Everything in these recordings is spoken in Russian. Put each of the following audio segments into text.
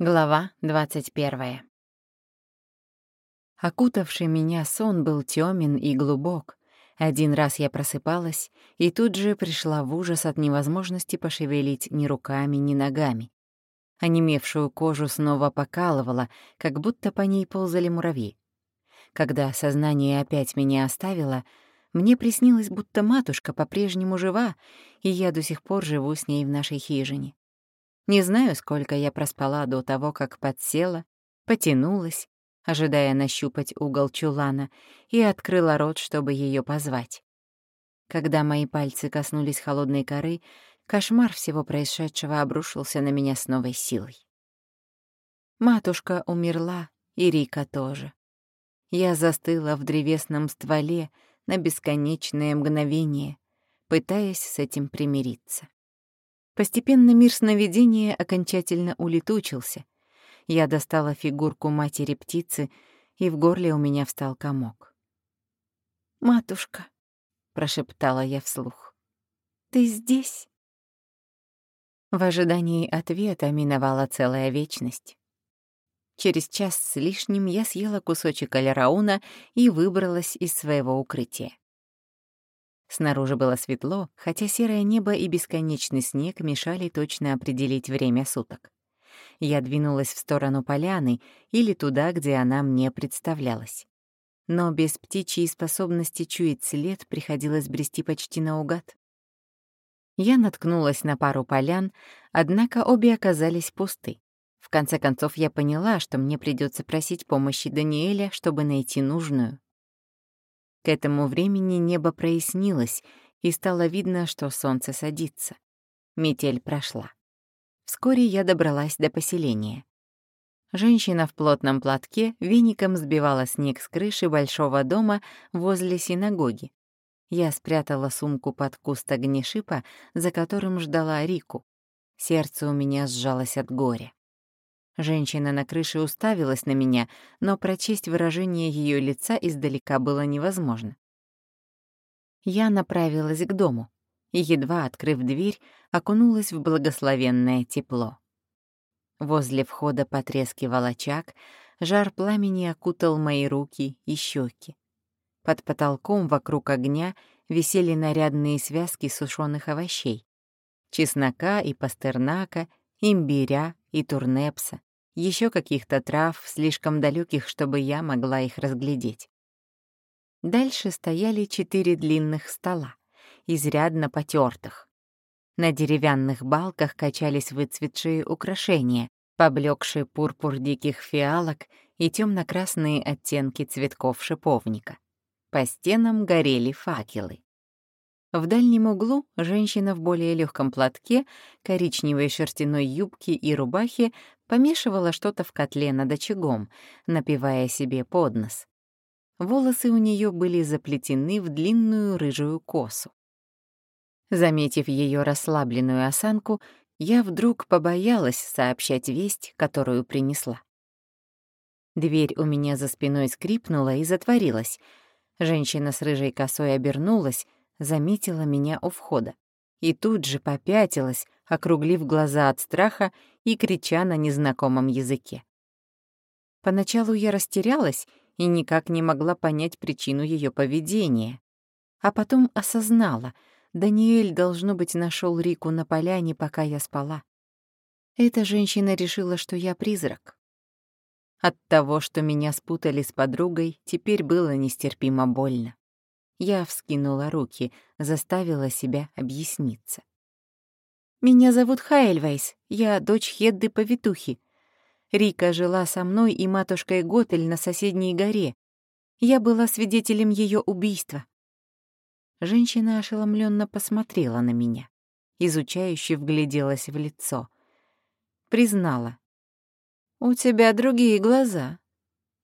Глава 21. Окутавший меня сон был тёмен и глубок. Один раз я просыпалась и тут же пришла в ужас от невозможности пошевелить ни руками, ни ногами. Онемевшую кожу снова покалывала, как будто по ней ползали муравьи. Когда сознание опять меня оставило, мне приснилось, будто матушка по-прежнему жива, и я до сих пор живу с ней в нашей хижине. Не знаю, сколько я проспала до того, как подсела, потянулась, ожидая нащупать угол чулана, и открыла рот, чтобы ее позвать. Когда мои пальцы коснулись холодной коры, кошмар всего происшедшего обрушился на меня с новой силой. Матушка умерла, и Рика тоже. Я застыла в древесном стволе на бесконечное мгновение, пытаясь с этим примириться. Постепенно мир сновидения окончательно улетучился. Я достала фигурку матери-птицы, и в горле у меня встал комок. «Матушка», — прошептала я вслух, — «ты здесь?» В ожидании ответа миновала целая вечность. Через час с лишним я съела кусочек алярауна и выбралась из своего укрытия. Снаружи было светло, хотя серое небо и бесконечный снег мешали точно определить время суток. Я двинулась в сторону поляны или туда, где она мне представлялась. Но без птичьей способности чуять след приходилось брести почти наугад. Я наткнулась на пару полян, однако обе оказались пусты. В конце концов, я поняла, что мне придется просить помощи Даниэля, чтобы найти нужную. К этому времени небо прояснилось, и стало видно, что солнце садится. Метель прошла. Вскоре я добралась до поселения. Женщина в плотном платке веником сбивала снег с крыши большого дома возле синагоги. Я спрятала сумку под куст огнешипа, за которым ждала Рику. Сердце у меня сжалось от горя. Женщина на крыше уставилась на меня, но прочесть выражение ее лица издалека было невозможно. Я направилась к дому и, едва открыв дверь, окунулась в благословенное тепло. Возле входа потрескивал очаг, жар пламени окутал мои руки и щеки. Под потолком вокруг огня висели нарядные связки сушеных овощей — чеснока и пастернака, имбиря и турнепса, еще каких-то трав, слишком далеких, чтобы я могла их разглядеть. Дальше стояли четыре длинных стола, изрядно потертых. На деревянных балках качались выцветшие украшения, поблекший пурпур диких фиалок и темно-красные оттенки цветков шиповника. По стенам горели факелы. В дальнем углу женщина в более легком платке, коричневой шерстяной юбке и рубахе помешивала что-то в котле над очагом, напивая себе под нос. Волосы у нее были заплетены в длинную рыжую косу. Заметив ее расслабленную осанку, я вдруг побоялась сообщать весть, которую принесла. Дверь у меня за спиной скрипнула и затворилась. Женщина с рыжей косой обернулась, заметила меня у входа и тут же попятилась, округлив глаза от страха и крича на незнакомом языке. Поначалу я растерялась и никак не могла понять причину ее поведения. А потом осознала, Даниэль, должно быть, нашел Рику на поляне, пока я спала. Эта женщина решила, что я призрак. От того, что меня спутали с подругой, теперь было нестерпимо больно. Я вскинула руки, заставила себя объясниться. «Меня зовут Хайльвайс, я дочь Хедды-повитухи. Рика жила со мной и матушкой Готель на соседней горе. Я была свидетелем ее убийства». Женщина ошеломленно посмотрела на меня, изучающе вгляделась в лицо. Признала. «У тебя другие глаза.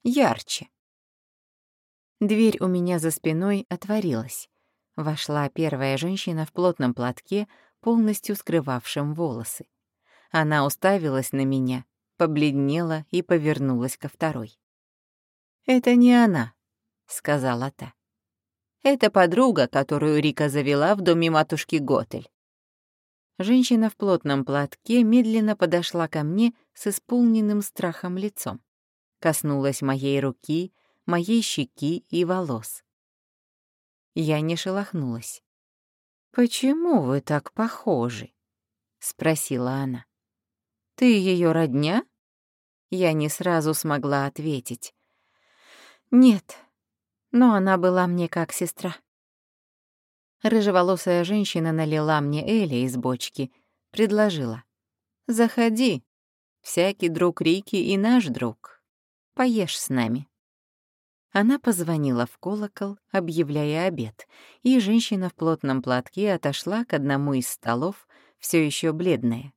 Ярче». Дверь у меня за спиной отворилась. Вошла первая женщина в плотном платке, полностью скрывавшем волосы. Она уставилась на меня, побледнела и повернулась ко второй. «Это не она», — сказала та. «Это подруга, которую Рика завела в доме матушки Готель». Женщина в плотном платке медленно подошла ко мне с исполненным страхом лицом. Коснулась моей руки, моей щеки и волос. Я не шелохнулась. «Почему вы так похожи?» — спросила она. «Ты ее родня?» Я не сразу смогла ответить. «Нет, но она была мне как сестра». Рыжеволосая женщина налила мне Эли из бочки, предложила. «Заходи. Всякий друг Рики и наш друг. Поешь с нами». Она позвонила в колокол, объявляя обед, и женщина в плотном платке отошла к одному из столов, все еще бледная.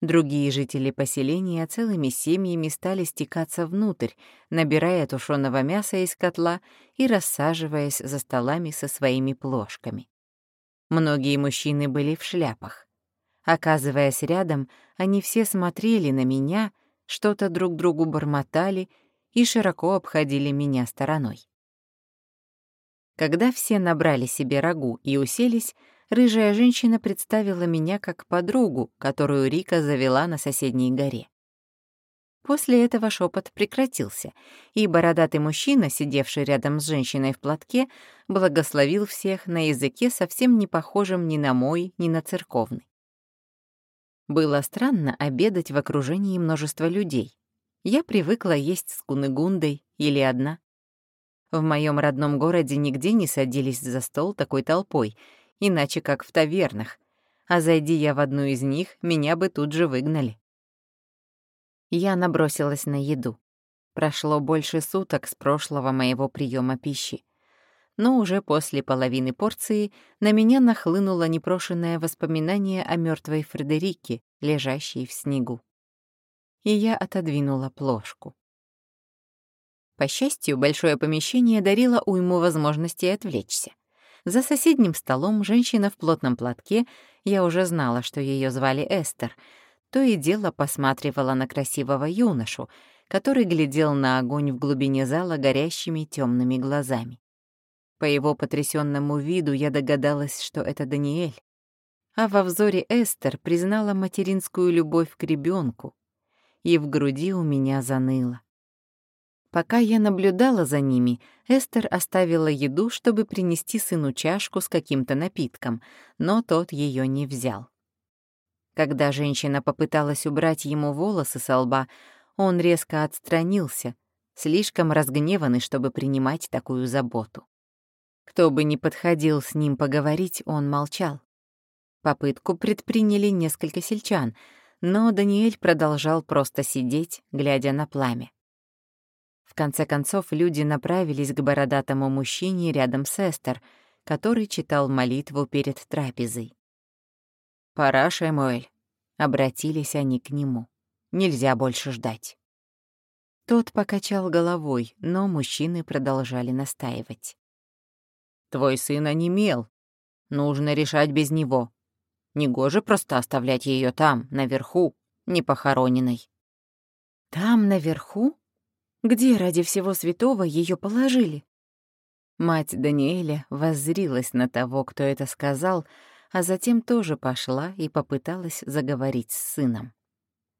Другие жители поселения целыми семьями стали стекаться внутрь, набирая тушеного мяса из котла и рассаживаясь за столами со своими плошками. Многие мужчины были в шляпах. Оказываясь рядом, они все смотрели на меня, что-то друг другу бормотали и широко обходили меня стороной. Когда все набрали себе рагу и уселись, рыжая женщина представила меня как подругу, которую Рика завела на соседней горе. После этого шепот прекратился, и бородатый мужчина, сидевший рядом с женщиной в платке, благословил всех на языке, совсем не похожем ни на мой, ни на церковный. Было странно обедать в окружении множества людей. Я привыкла есть с куныгундой или одна. В моем родном городе нигде не садились за стол такой толпой — иначе как в тавернах, а зайди я в одну из них, меня бы тут же выгнали. Я набросилась на еду. Прошло больше суток с прошлого моего приема пищи. Но уже после половины порции на меня нахлынуло непрошенное воспоминание о мертвой Фредерике, лежащей в снегу. И я отодвинула плошку. По счастью, большое помещение дарило уйму возможностей отвлечься. За соседним столом женщина в плотном платке, я уже знала, что ее звали Эстер, то и дело посматривала на красивого юношу, который глядел на огонь в глубине зала горящими темными глазами. По его потрясенному виду я догадалась, что это Даниэль. А во взоре Эстер признала материнскую любовь к ребенку, и в груди у меня заныло. Пока я наблюдала за ними, Эстер оставила еду, чтобы принести сыну чашку с каким-то напитком, но тот ее не взял. Когда женщина попыталась убрать ему волосы со лба, он резко отстранился, слишком разгневанный, чтобы принимать такую заботу. Кто бы ни подходил с ним поговорить, он молчал. Попытку предприняли несколько сельчан, но Даниэль продолжал просто сидеть, глядя на пламя. В конце концов, люди направились к бородатому мужчине рядом с Эстер, который читал молитву перед трапезой. «Пора, Шэмуэль», — обратились они к нему. «Нельзя больше ждать». Тот покачал головой, но мужчины продолжали настаивать. «Твой сын онемел. Нужно решать без него. Негоже просто оставлять ее там, наверху, непохороненной». «Там, наверху?» Где ради всего святого ее положили? Мать Даниэля воззрилась на того, кто это сказал, а затем тоже пошла и попыталась заговорить с сыном.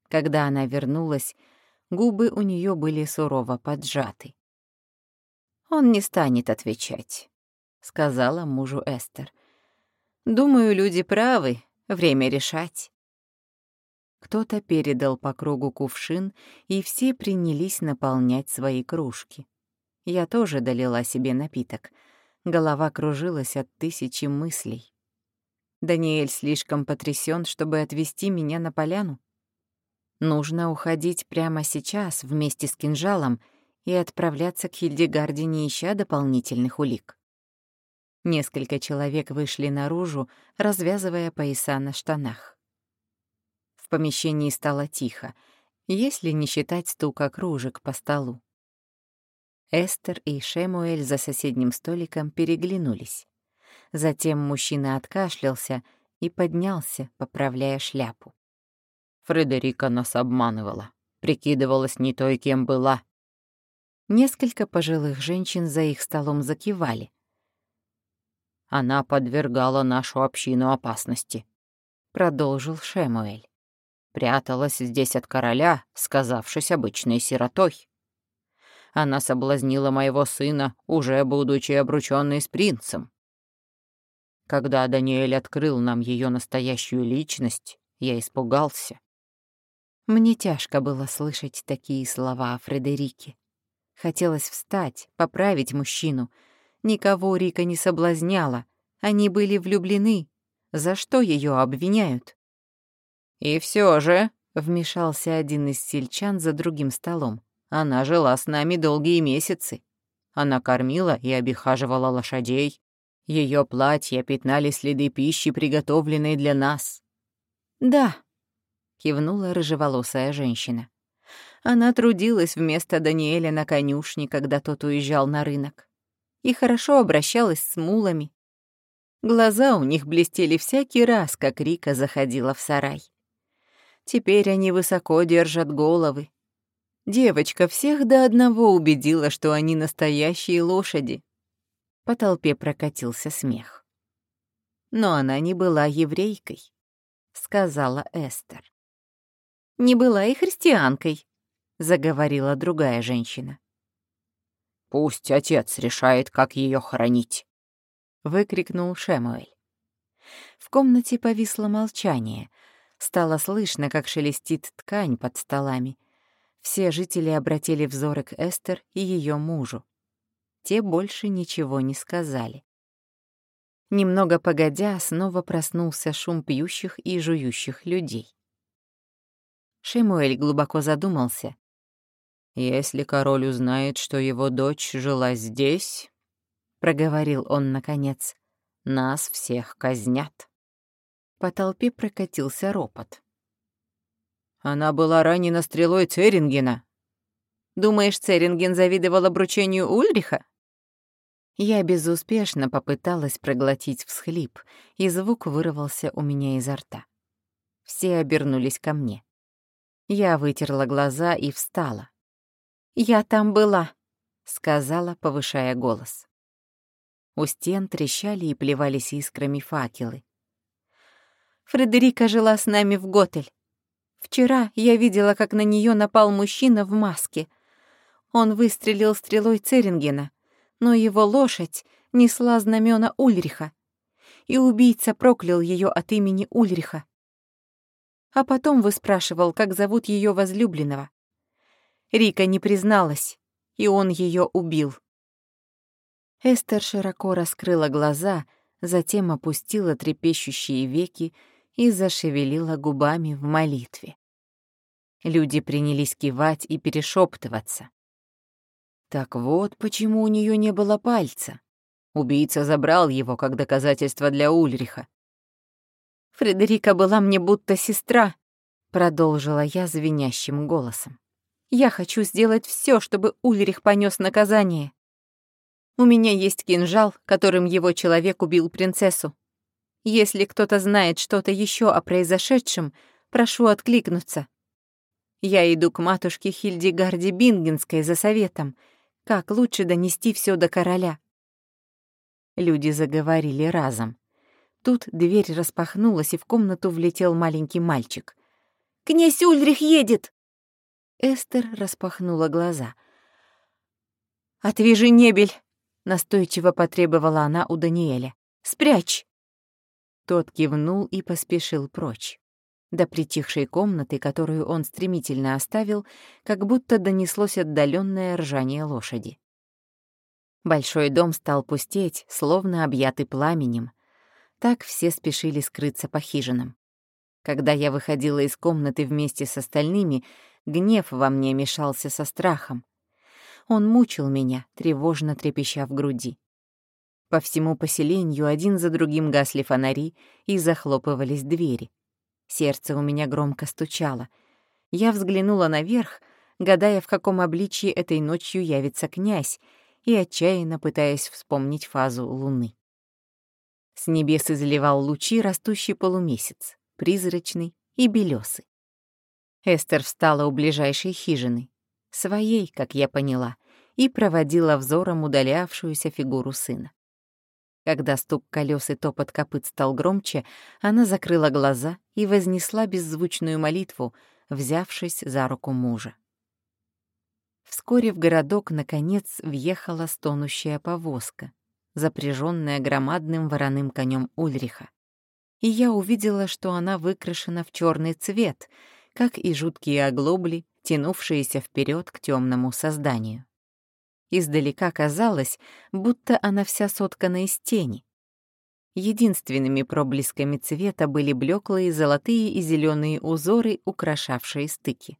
Когда она вернулась, губы у нее были сурово поджаты. «Он не станет отвечать», — сказала мужу Эстер. «Думаю, люди правы, время решать». Кто-то передал по кругу кувшин, и все принялись наполнять свои кружки. Я тоже долила себе напиток. Голова кружилась от тысячи мыслей. Даниэль слишком потрясен, чтобы отвести меня на поляну. Нужно уходить прямо сейчас вместе с кинжалом и отправляться к Хильдегарде, не ища дополнительных улик. Несколько человек вышли наружу, развязывая пояса на штанах помещении стало тихо, если не считать стука кружек по столу. Эстер и Шемуэль за соседним столиком переглянулись. Затем мужчина откашлялся и поднялся, поправляя шляпу. Фредерика нас обманывала, прикидывалась не той, кем была. Несколько пожилых женщин за их столом закивали. Она подвергала нашу общину опасности. продолжил Шемуэль. «Пряталась здесь от короля, сказавшись обычной сиротой. Она соблазнила моего сына, уже будучи обручённой с принцем. Когда Даниэль открыл нам ее настоящую личность, я испугался. Мне тяжко было слышать такие слова о Фредерике. Хотелось встать, поправить мужчину. Никого Рика не соблазняла. Они были влюблены. За что ее обвиняют? «И все же», — вмешался один из сельчан за другим столом, «она жила с нами долгие месяцы. Она кормила и обихаживала лошадей. Ее платья пятнали следы пищи, приготовленной для нас». «Да», — кивнула рыжеволосая женщина. Она трудилась вместо Даниэля на конюшне, когда тот уезжал на рынок. И хорошо обращалась с мулами. Глаза у них блестели всякий раз, как Рика заходила в сарай. Теперь они высоко держат головы. Девочка всех до одного убедила, что они настоящие лошади. По толпе прокатился смех. Но она не была еврейкой, сказала Эстер. Не была и христианкой, заговорила другая женщина. «Пусть отец решает, как ее хоронить», — выкрикнул Шемуэль. В комнате повисло молчание. Стало слышно, как шелестит ткань под столами. Все жители обратили взоры к Эстер и ее мужу. Те больше ничего не сказали. Немного погодя, снова проснулся шум пьющих и жующих людей. Шемуэль глубоко задумался, «Если король узнает, что его дочь жила здесь, — проговорил он наконец, — нас всех казнят». По толпе прокатился ропот. «Она была ранена стрелой Церингена». «Думаешь, Церинген завидовал обручению Ульриха?» Я безуспешно попыталась проглотить всхлип, и звук вырвался у меня изо рта. Все обернулись ко мне. Я вытерла глаза и встала. «Я там была», — сказала, повышая голос. У стен трещали и плевались искрами факелы. Фредерика жила с нами в Готель. Вчера я видела, как на нее напал мужчина в маске. Он выстрелил стрелой Церингена, но его лошадь несла знамена Ульриха, и убийца проклял ее от имени Ульриха. А потом выспрашивал, как зовут ее возлюбленного. Рика не призналась, и он ее убил. Эстер широко раскрыла глаза, затем опустила трепещущие веки и зашевелила губами в молитве. Люди принялись кивать и перешептываться. Так вот, почему у нее не было пальца. Убийца забрал его как доказательство для Ульриха. «Фредерика была мне будто сестра», — продолжила я звенящим голосом. Я хочу сделать все, чтобы Ульрих понес наказание. У меня есть кинжал, которым его человек убил принцессу. Если кто-то знает что-то еще о произошедшем, прошу откликнуться. Я иду к матушке Хильдегарде Бингенской за советом, как лучше донести все до короля. Люди заговорили разом. Тут дверь распахнулась, и в комнату влетел маленький мальчик. «Князь Ульрих едет!» Эстер распахнула глаза. «Отвяжи небель!» — настойчиво потребовала она у Даниэля. «Спрячь!» Тот кивнул и поспешил прочь. До притихшей комнаты, которую он стремительно оставил, как будто донеслось отдаленное ржание лошади. Большой дом стал пустеть, словно объятый пламенем. Так все спешили скрыться по хижинам. Когда я выходила из комнаты вместе с остальными, Гнев во мне мешался со страхом. Он мучил меня, тревожно трепеща в груди. По всему поселению один за другим гасли фонари и захлопывались двери. Сердце у меня громко стучало. Я взглянула наверх, гадая, в каком обличии этой ночью явится князь, и отчаянно пытаясь вспомнить фазу луны. С небес изливал лучи растущий полумесяц, призрачный и белесый. Эстер встала у ближайшей хижины, своей, как я поняла, и проводила взором удалявшуюся фигуру сына. Когда стук колес и топот копыт стал громче, она закрыла глаза и вознесла беззвучную молитву, взявшись за руку мужа. Вскоре в городок, наконец, въехала стонущая повозка, запряженная громадным вороным конем Ульриха. И я увидела, что она выкрашена в черный цвет, как и жуткие оглобли, тянувшиеся вперед к темному созданию. Издалека казалось, будто она вся соткана из тени. Единственными проблесками цвета были блеклые золотые и зеленые узоры, украшавшие стыки.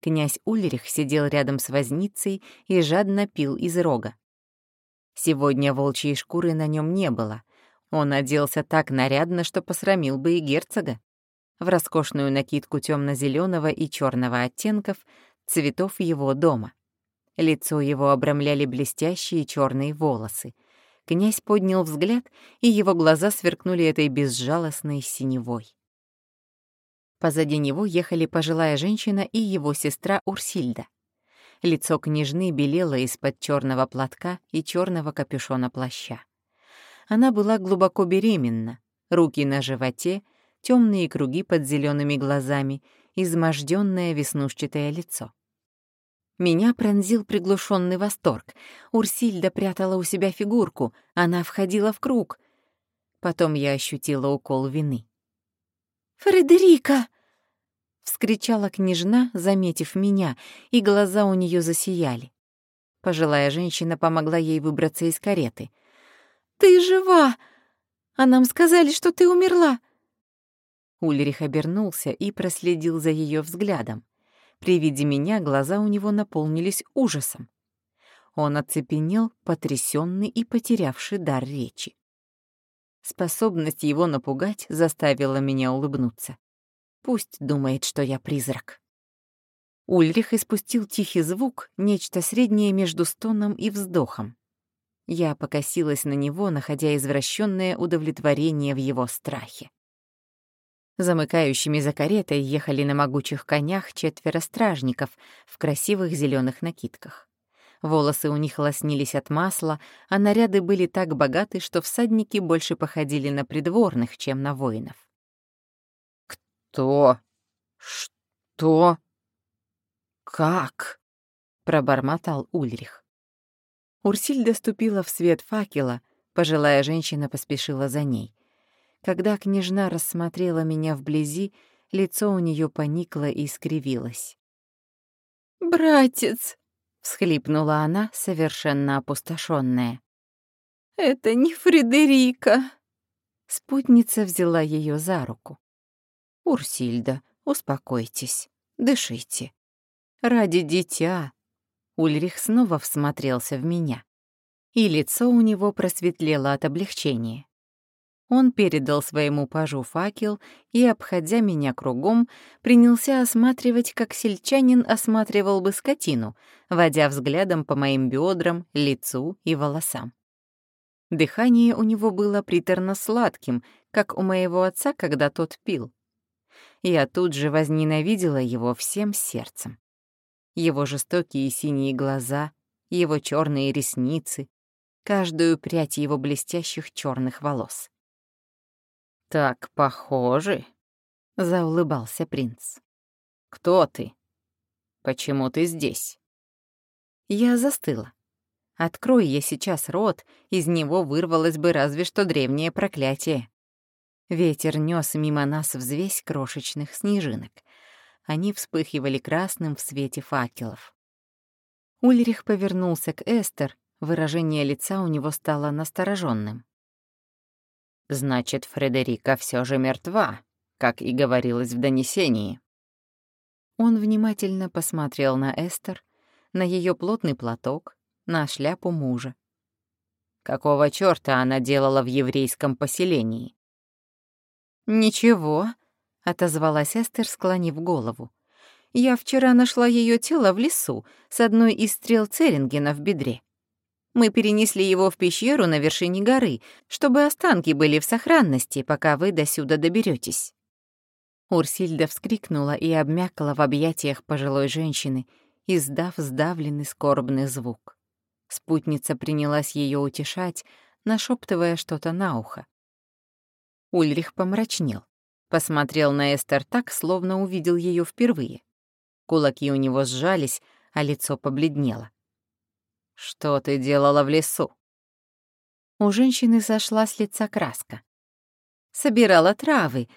Князь Ульрих сидел рядом с возницей и жадно пил из рога. Сегодня волчьей шкуры на нем не было. Он оделся так нарядно, что посрамил бы и герцога. В роскошную накидку темно-зеленого и черного оттенков цветов его дома. Лицо его обрамляли блестящие черные волосы. Князь поднял взгляд, и его глаза сверкнули этой безжалостной синевой. Позади него ехали пожилая женщина и его сестра Урсильда. Лицо княжны белело из-под черного платка и черного капюшона плаща. Она была глубоко беременна, руки на животе, темные круги под зелеными глазами, изможденное веснушчатое лицо. Меня пронзил приглушенный восторг. Урсильда прятала у себя фигурку, она входила в круг. Потом я ощутила укол вины. «Фредерика!» — вскричала княжна, заметив меня, и глаза у нее засияли. Пожилая женщина помогла ей выбраться из кареты. «Ты жива! А нам сказали, что ты умерла!» Ульрих обернулся и проследил за ее взглядом. При виде меня глаза у него наполнились ужасом. Он оцепенел, потрясенный и потерявший дар речи. Способность его напугать заставила меня улыбнуться. Пусть думает, что я призрак. Ульрих испустил тихий звук, нечто среднее между стоном и вздохом. Я покосилась на него, находя извращенное удовлетворение в его страхе. Замыкающими за каретой ехали на могучих конях четверо стражников в красивых зеленых накидках. Волосы у них лоснились от масла, а наряды были так богаты, что всадники больше походили на придворных, чем на воинов. «Кто? Что? Как?» — пробормотал Ульрих. Урсильда ступила в свет факела, пожилая женщина поспешила за ней. Когда княжна рассмотрела меня вблизи, лицо у нее поникло и искривилось. «Братец!» — всхлипнула она, совершенно опустошенная. «Это не Фредерика!» Спутница взяла ее за руку. «Урсильда, успокойтесь, дышите. Ради дитя!» Ульрих снова всмотрелся в меня, и лицо у него просветлело от облегчения. Он передал своему пажу факел и, обходя меня кругом, принялся осматривать, как сельчанин осматривал бы скотину, водя взглядом по моим бедрам, лицу и волосам. Дыхание у него было приторно-сладким, как у моего отца, когда тот пил. Я тут же возненавидела его всем сердцем. Его жестокие синие глаза, его черные ресницы, каждую прядь его блестящих черных волос. «Так похожи», — заулыбался принц. «Кто ты? Почему ты здесь?» Я застыла. Открой я сейчас рот, из него вырвалось бы разве что древнее проклятие. Ветер нёс мимо нас взвесь крошечных снежинок. Они вспыхивали красным в свете факелов. Ульрих повернулся к Эстер, выражение лица у него стало настороженным. Значит, Фредерика все же мертва, как и говорилось в донесении. Он внимательно посмотрел на Эстер, на ее плотный платок, на шляпу мужа. Какого чёрта она делала в еврейском поселении? «Ничего», — отозвалась Эстер, склонив голову. «Я вчера нашла ее тело в лесу с одной из стрел Церингена в бедре. Мы перенесли его в пещеру на вершине горы, чтобы останки были в сохранности, пока вы до сюда доберетесь. Урсильда вскрикнула и обмякла в объятиях пожилой женщины, издав сдавленный скорбный звук. Спутница принялась ее утешать, нашептывая что-то на ухо. Ульрих помрачнел, посмотрел на Эстер так, словно увидел ее впервые. Кулаки у него сжались, а лицо побледнело. «Что ты делала в лесу?» У женщины сошла с лица краска. «Собирала травы.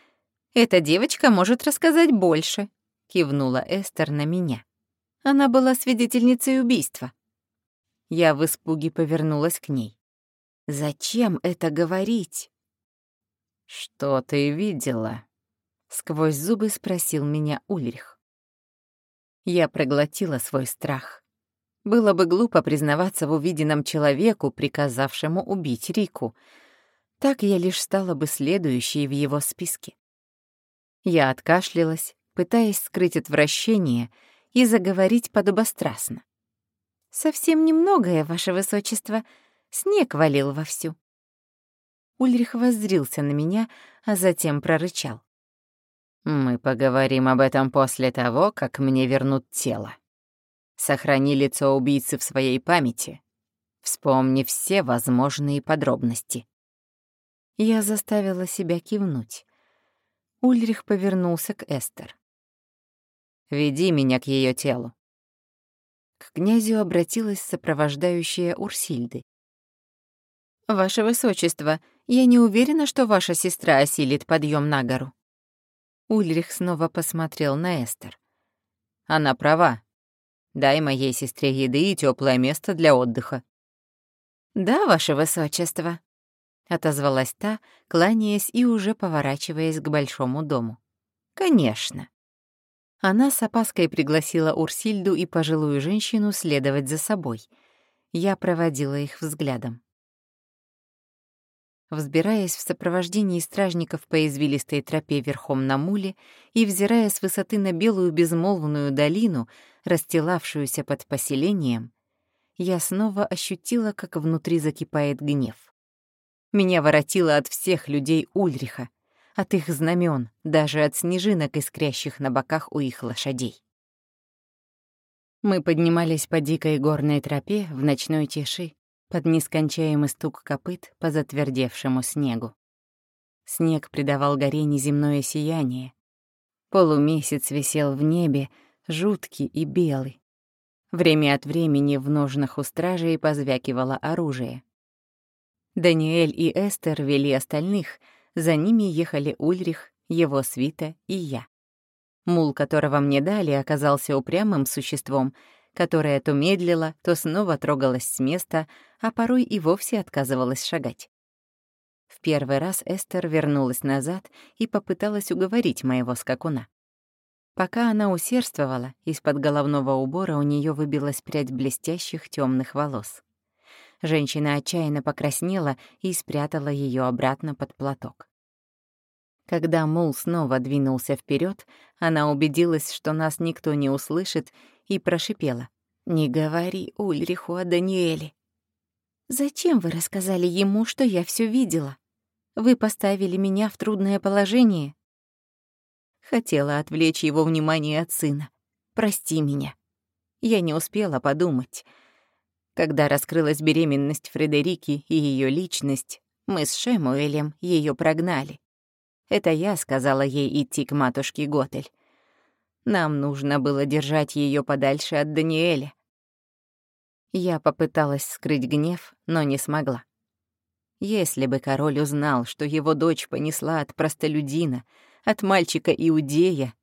Эта девочка может рассказать больше», — кивнула Эстер на меня. Она была свидетельницей убийства. Я в испуге повернулась к ней. «Зачем это говорить?» «Что ты видела?» — сквозь зубы спросил меня Ульрих. Я проглотила свой страх. Было бы глупо признаваться в увиденном человеку, приказавшему убить Рику. Так я лишь стала бы следующей в его списке. Я откашлялась, пытаясь скрыть отвращение и заговорить подобострастно. «Совсем немногое, ваше высочество. Снег валил вовсю». Ульрих воззрился на меня, а затем прорычал. «Мы поговорим об этом после того, как мне вернут тело. Сохрани лицо убийцы в своей памяти. Вспомни все возможные подробности». Я заставила себя кивнуть. Ульрих повернулся к Эстер. «Веди меня к ее телу». К князю обратилась сопровождающая Урсильды. «Ваше высочество, я не уверена, что ваша сестра осилит подъем на гору». Ульрих снова посмотрел на Эстер. «Она права. Дай моей сестре еды и теплое место для отдыха». «Да, ваше высочество», — отозвалась та, кланяясь и уже поворачиваясь к большому дому. «Конечно». Она с опаской пригласила Урсильду и пожилую женщину следовать за собой. Я проводила их взглядом. Взбираясь в сопровождении стражников по извилистой тропе верхом на муле и взирая с высоты на белую безмолвную долину, расстилавшуюся под поселением, я снова ощутила, как внутри закипает гнев. Меня воротило от всех людей Ульриха, от их знамен, даже от снежинок, искрящих на боках у их лошадей. Мы поднимались по дикой горной тропе в ночной тиши, под нескончаемый стук копыт по затвердевшему снегу. Снег придавал горе неземное сияние. Полумесяц висел в небе, жуткий и белый. Время от времени в ножнах у стражей позвякивало оружие. Даниэль и Эстер вели остальных — за ними ехали Ульрих, его свита и я. Мул, которого мне дали, оказался упрямым существом, которое то медлило, то снова трогалось с места, а порой и вовсе отказывалось шагать. В первый раз Эстер вернулась назад и попыталась уговорить моего скакуна. Пока она усердствовала, из-под головного убора у нее выбилась прядь блестящих темных волос. Женщина отчаянно покраснела и спрятала ее обратно под платок. Когда Мул снова двинулся вперед, она убедилась, что нас никто не услышит, и прошипела. «Не говори Ульриху о Даниэле». «Зачем вы рассказали ему, что я все видела? Вы поставили меня в трудное положение?» Хотела отвлечь его внимание от сына. «Прости меня». Я не успела подумать. Когда раскрылась беременность Фредерики и ее личность, мы с Шемуэлем ее прогнали. Это я сказала ей идти к матушке Готель. Нам нужно было держать ее подальше от Даниэля. Я попыталась скрыть гнев, но не смогла. Если бы король узнал, что его дочь понесла от простолюдина, от мальчика-иудея,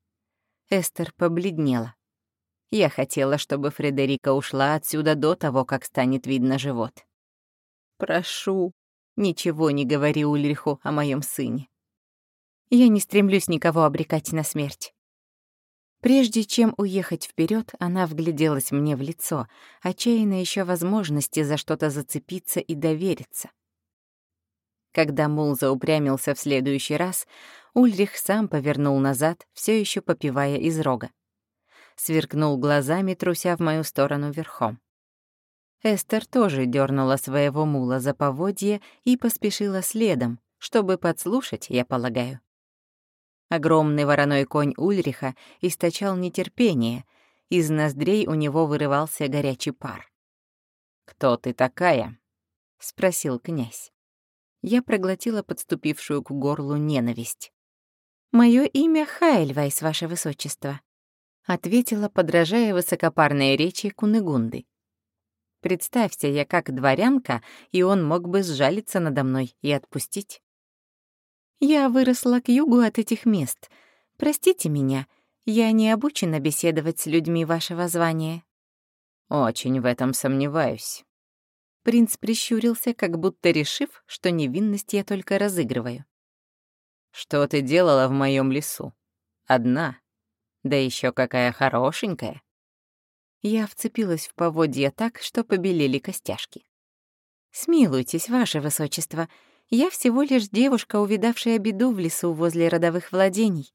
Эстер побледнела. Я хотела, чтобы Фредерика ушла отсюда до того, как станет видно живот. «Прошу, ничего не говори Ульриху о моем сыне. Я не стремлюсь никого обрекать на смерть». Прежде чем уехать вперед, она вгляделась мне в лицо, отчаянно еще возможности за что-то зацепиться и довериться. Когда Мул заупрямился в следующий раз, Ульрих сам повернул назад, все еще попивая из рога сверкнул глазами, труся в мою сторону верхом. Эстер тоже дернула своего мула за поводье и поспешила следом, чтобы подслушать, я полагаю. Огромный вороной конь Ульриха источал нетерпение, из ноздрей у него вырывался горячий пар. «Кто ты такая?» спросил князь. Я проглотила подступившую к горлу ненависть. Моё имя Хайльвайс, ваше высочество», — ответила, подражая высокопарной речи Кунегунды. Представься я как дворянка, и он мог бы сжалиться надо мной и отпустить. Я выросла к югу от этих мест. Простите меня, я не обучена беседовать с людьми вашего звания. Очень в этом сомневаюсь. Принц прищурился, как будто решив, что невинность я только разыгрываю. «Что ты делала в моем лесу? Одна? Да еще какая хорошенькая!» Я вцепилась в поводья так, что побелели костяшки. «Смилуйтесь, ваше высочество, я всего лишь девушка, увидавшая беду в лесу возле родовых владений».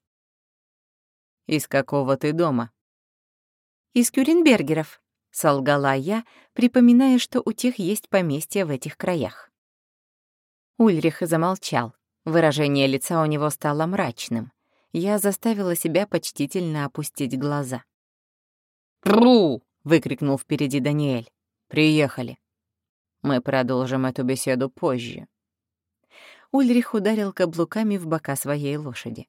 «Из какого ты дома?» «Из Кюренбергеров», — солгала я, припоминая, что у тех есть поместье в этих краях. Ульрих замолчал. Выражение лица у него стало мрачным. Я заставила себя почтительно опустить глаза. «Ру!» — выкрикнул впереди Даниэль. «Приехали. Мы продолжим эту беседу позже». Ульрих ударил каблуками в бока своей лошади.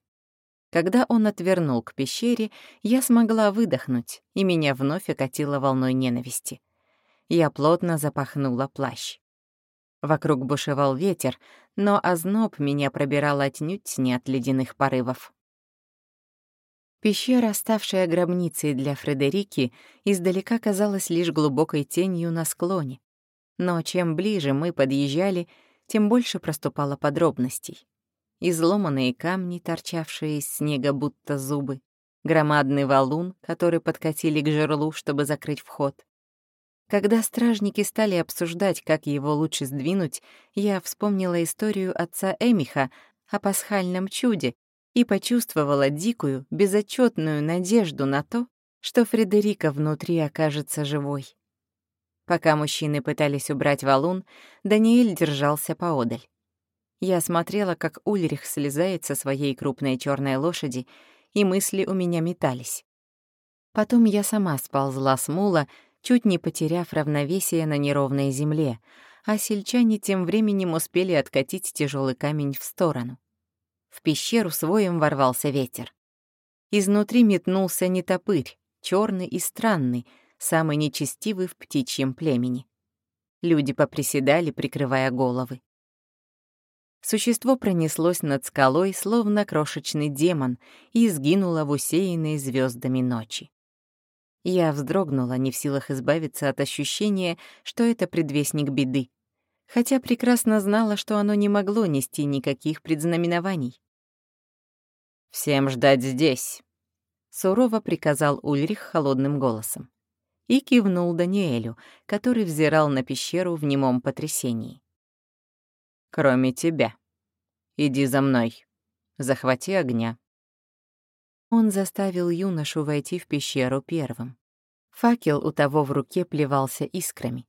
Когда он отвернул к пещере, я смогла выдохнуть, и меня вновь окатило волной ненависти. Я плотно запахнула плащ. Вокруг бушевал ветер, но озноб меня пробирал отнюдь не от ледяных порывов. Пещера, ставшая гробницей для Фредерики, издалека казалась лишь глубокой тенью на склоне. Но чем ближе мы подъезжали, тем больше проступало подробностей. Изломанные камни, торчавшие из снега будто зубы, громадный валун, который подкатили к жерлу, чтобы закрыть вход. Когда стражники стали обсуждать, как его лучше сдвинуть, я вспомнила историю отца Эмиха о пасхальном чуде, и почувствовала дикую, безотчетную надежду на то, что Фредерика внутри окажется живой. Пока мужчины пытались убрать валун, Даниэль держался поодаль. Я смотрела, как Ульрих слезает со своей крупной черной лошади, и мысли у меня метались. Потом я сама сползла с мула, чуть не потеряв равновесие на неровной земле, а сельчане тем временем успели откатить тяжелый камень в сторону. В пещеру своим ворвался ветер. Изнутри метнулся нетопырь, черный и странный, самый нечестивый в птичьем племени. Люди поприседали, прикрывая головы. Существо пронеслось над скалой, словно крошечный демон, и сгинуло в усеянной звездами ночи. Я вздрогнула, не в силах избавиться от ощущения, что это предвестник беды, хотя прекрасно знала, что оно не могло нести никаких предзнаменований. «Всем ждать здесь», — сурово приказал Ульрих холодным голосом. И кивнул Даниэлю, который взирал на пещеру в немом потрясении. «Кроме тебя. Иди за мной. Захвати огня». Он заставил юношу войти в пещеру первым. Факел у того в руке плевался искрами.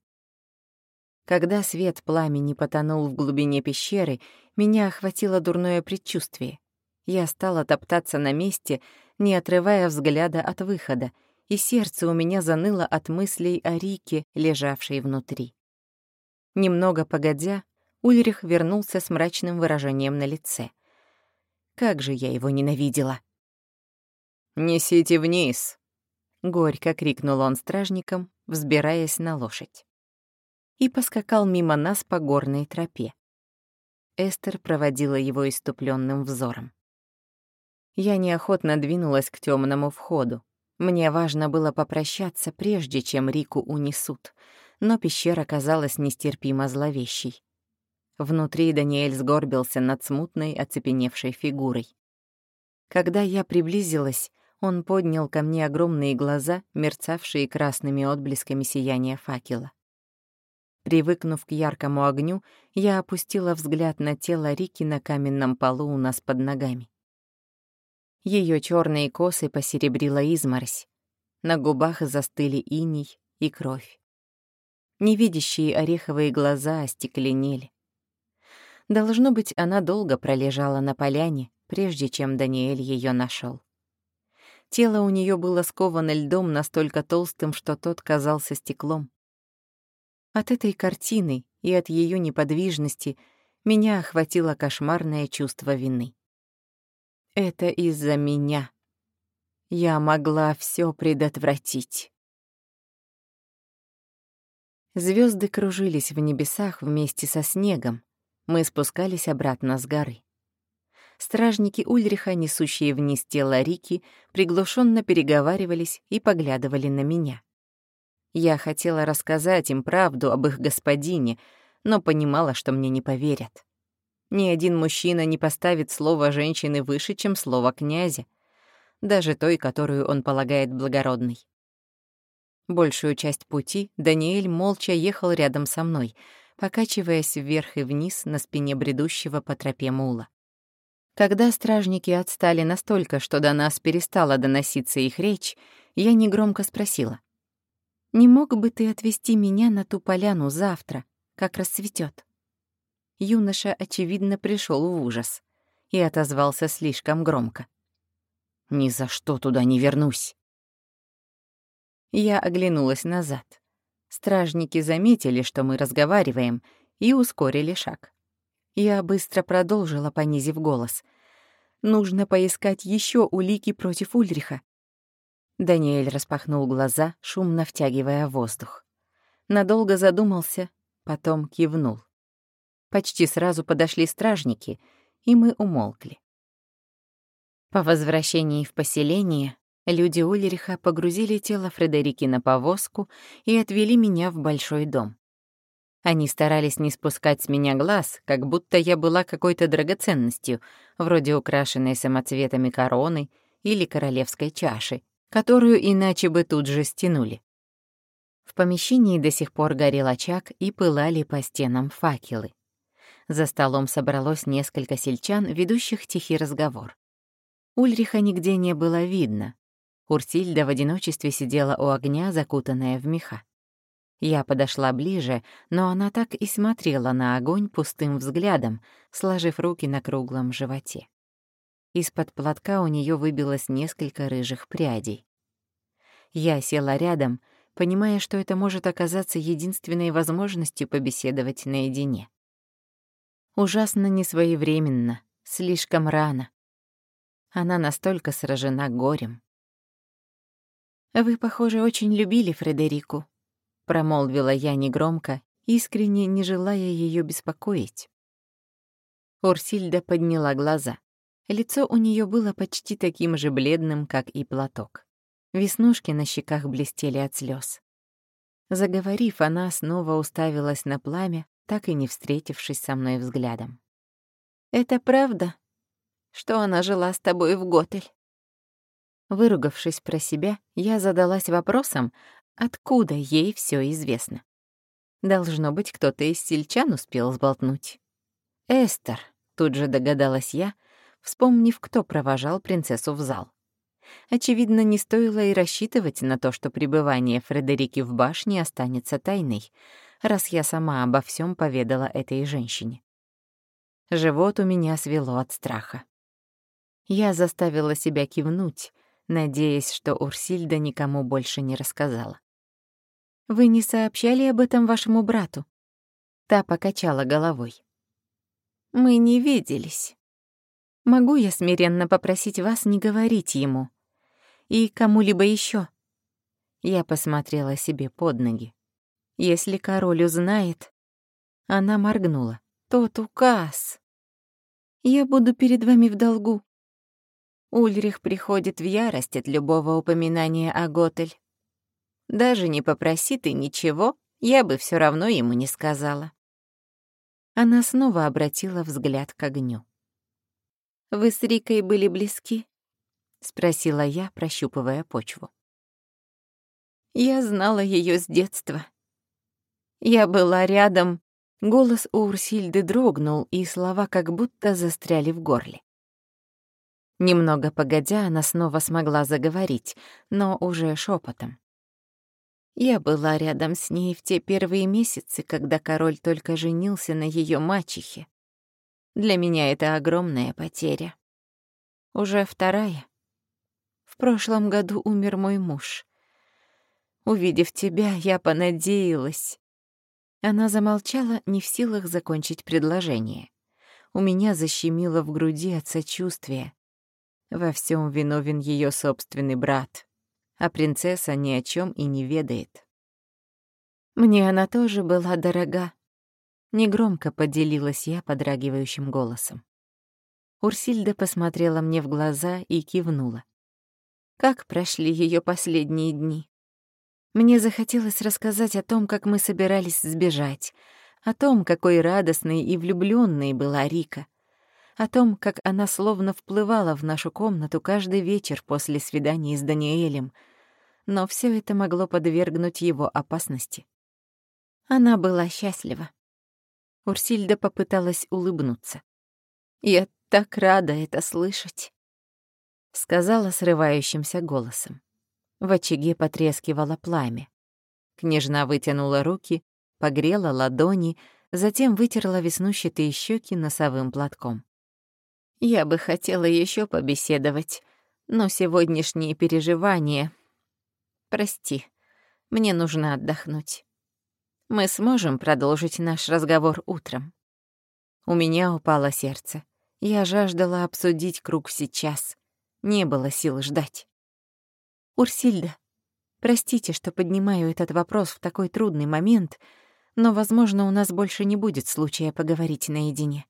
Когда свет пламени потонул в глубине пещеры, меня охватило дурное предчувствие. Я стала топтаться на месте, не отрывая взгляда от выхода, и сердце у меня заныло от мыслей о Рике, лежавшей внутри. Немного погодя, Ульрих вернулся с мрачным выражением на лице. Как же я его ненавидела! «Несите вниз!» — горько крикнул он стражникам, взбираясь на лошадь. И поскакал мимо нас по горной тропе. Эстер проводила его иступленным взором. Я неохотно двинулась к темному входу. Мне важно было попрощаться, прежде чем Рику унесут, но пещера казалась нестерпимо зловещей. Внутри Даниэль сгорбился над смутной, оцепеневшей фигурой. Когда я приблизилась, он поднял ко мне огромные глаза, мерцавшие красными отблесками сияния факела. Привыкнув к яркому огню, я опустила взгляд на тело Рики на каменном полу у нас под ногами. Ее черные косы посеребрила изморозь. На губах застыли иней и кровь. Невидящие ореховые глаза остекленели. Должно быть, она долго пролежала на поляне, прежде чем Даниэль ее нашел. Тело у нее было сковано льдом настолько толстым, что тот казался стеклом. От этой картины и от ее неподвижности меня охватило кошмарное чувство вины. Это из-за меня. Я могла все предотвратить. Звезды кружились в небесах вместе со снегом. Мы спускались обратно с горы. Стражники Ульриха, несущие вниз тело Рики, приглушенно переговаривались и поглядывали на меня. Я хотела рассказать им правду об их господине, но понимала, что мне не поверят. Ни один мужчина не поставит слово женщины выше, чем слово князя, даже той, которую он полагает благородной. Большую часть пути Даниэль молча ехал рядом со мной, покачиваясь вверх и вниз на спине бредущего по тропе мула. Когда стражники отстали настолько, что до нас перестала доноситься их речь, я негромко спросила. «Не мог бы ты отвезти меня на ту поляну завтра, как расцветет? Юноша, очевидно, пришел в ужас и отозвался слишком громко. «Ни за что туда не вернусь!» Я оглянулась назад. Стражники заметили, что мы разговариваем, и ускорили шаг. Я быстро продолжила, понизив голос. «Нужно поискать еще улики против Ульриха». Даниэль распахнул глаза, шумно втягивая воздух. Надолго задумался, потом кивнул. Почти сразу подошли стражники, и мы умолкли. По возвращении в поселение люди Ульриха погрузили тело Фредерики на повозку и отвели меня в большой дом. Они старались не спускать с меня глаз, как будто я была какой-то драгоценностью, вроде украшенной самоцветами короны или королевской чаши, которую иначе бы тут же стянули. В помещении до сих пор горел очаг и пылали по стенам факелы. За столом собралось несколько сельчан, ведущих тихий разговор. Ульриха нигде не было видно. Урсильда в одиночестве сидела у огня, закутанная в меха. Я подошла ближе, но она так и смотрела на огонь пустым взглядом, сложив руки на круглом животе. Из-под платка у нее выбилось несколько рыжих прядей. Я села рядом, понимая, что это может оказаться единственной возможностью побеседовать наедине. Ужасно несвоевременно, слишком рано. Она настолько сражена горем. «Вы, похоже, очень любили Фредерику», промолвила я негромко, искренне не желая ее беспокоить. Урсильда подняла глаза. Лицо у нее было почти таким же бледным, как и платок. Веснушки на щеках блестели от слез. Заговорив, она снова уставилась на пламя, так и не встретившись со мной взглядом. «Это правда, что она жила с тобой в Готель?» Выругавшись про себя, я задалась вопросом, Откуда ей все известно? Должно быть, кто-то из сельчан успел сболтнуть. «Эстер», — тут же догадалась я, вспомнив, кто провожал принцессу в зал. Очевидно, не стоило и рассчитывать на то, что пребывание Фредерики в башне останется тайной, раз я сама обо всем поведала этой женщине. Живот у меня свело от страха. Я заставила себя кивнуть, надеясь, что Урсильда никому больше не рассказала. Вы не сообщали об этом вашему брату?» Та покачала головой. «Мы не виделись. Могу я смиренно попросить вас не говорить ему? И кому-либо еще? Я посмотрела себе под ноги. Если король узнает... Она моргнула. Тот указ. Я буду перед вами в долгу. Ульрих приходит в ярость от любого упоминания о Готель. Даже не попроси ты ничего, я бы все равно ему не сказала. Она снова обратила взгляд к огню. «Вы с Рикой были близки?» — спросила я, прощупывая почву. Я знала ее с детства. Я была рядом. Голос у Урсильды дрогнул, и слова как будто застряли в горле. Немного погодя, она снова смогла заговорить, но уже шепотом. Я была рядом с ней в те первые месяцы, когда король только женился на ее мачехе. Для меня это огромная потеря. Уже вторая. В прошлом году умер мой муж. Увидев тебя, я понадеялась. Она замолчала, не в силах закончить предложение. У меня защемило в груди от сочувствия. Во всем виновен ее собственный брат, а принцесса ни о чем и не ведает. Мне она тоже была дорога. Негромко поделилась я подрагивающим голосом. Урсильда посмотрела мне в глаза и кивнула. Как прошли ее последние дни? Мне захотелось рассказать о том, как мы собирались сбежать, о том, какой радостной и влюбленной была Рика, о том, как она словно вплывала в нашу комнату каждый вечер после свидания с Даниэлем, но все это могло подвергнуть его опасности. Она была счастлива. Урсильда попыталась улыбнуться. «Я так рада это слышать», — сказала срывающимся голосом. В очаге потрескивало пламя. Княжна вытянула руки, погрела ладони, затем вытерла веснущатые щеки носовым платком. «Я бы хотела еще побеседовать, но сегодняшние переживания... Прости, мне нужно отдохнуть. Мы сможем продолжить наш разговор утром». У меня упало сердце. Я жаждала обсудить круг сейчас. Не было сил ждать. «Урсильда, простите, что поднимаю этот вопрос в такой трудный момент, но, возможно, у нас больше не будет случая поговорить наедине».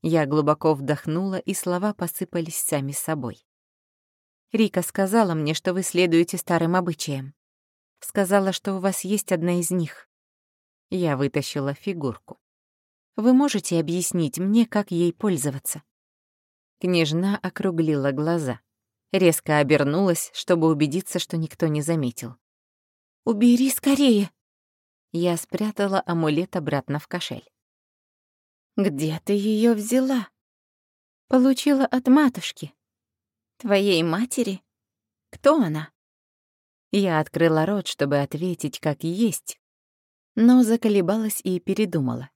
Я глубоко вдохнула, и слова посыпались сами собой. «Рика сказала мне, что вы следуете старым обычаям. Сказала, что у вас есть одна из них». Я вытащила фигурку. «Вы можете объяснить мне, как ей пользоваться?» Княжна округлила глаза резко обернулась, чтобы убедиться, что никто не заметил. «Убери скорее!» Я спрятала амулет обратно в кошель. «Где ты ее взяла?» «Получила от матушки». «Твоей матери? Кто она?» Я открыла рот, чтобы ответить, как есть, но заколебалась и передумала.